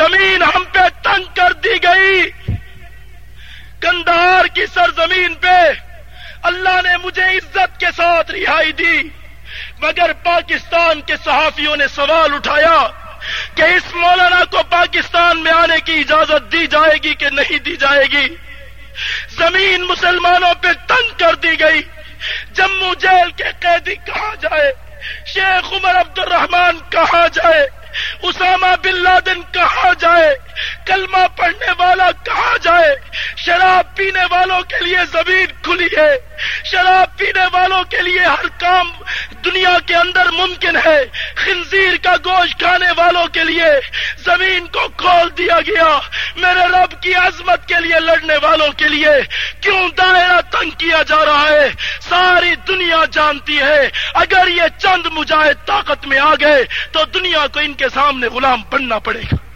زمین ہم پہ تنگ کر دی گئی۔ کندہار کی سرزمین پہ اللہ نے مجھے عزت کے ساتھ رہائی دی۔ مگر پاکستان کے صحافیوں نے سوال اٹھایا کہ اس مولانا کو پاکستان میں آنے کی اجازت دی جائے گی کہ نہیں دی جائے گی؟ زمین مسلمانوں پہ تنگ کر دی گئی۔ جموں جیل کے قیدی کہاں جائے؟ شیخ عمر عبد الرحمان کہاں جائے؟ اسامہ بن لادن کہاں جائے؟ کلمہ پڑھنے والا کہاں جائے؟ شراب پینے والوں کے لیے زمین کھلی ہے۔ شراب پینے والوں کے لیے ہر کام دنیا کے اندر ممکن ہے۔ خنزیر کا گوشت کھانے والوں کے لیے زمین کو کھول دیا گیا۔ میرے رب کی عظمت کے لیے لڑنے والوں کے لیے کیوں دائرہ تنگ کیا جا رہا ہے؟ ساری دنیا جانتی ہے۔ اگر یہ چند مجاہد طاقت میں آ گئے، تو دنیا کو ان کے سامنے غلام بننا پڑے گا۔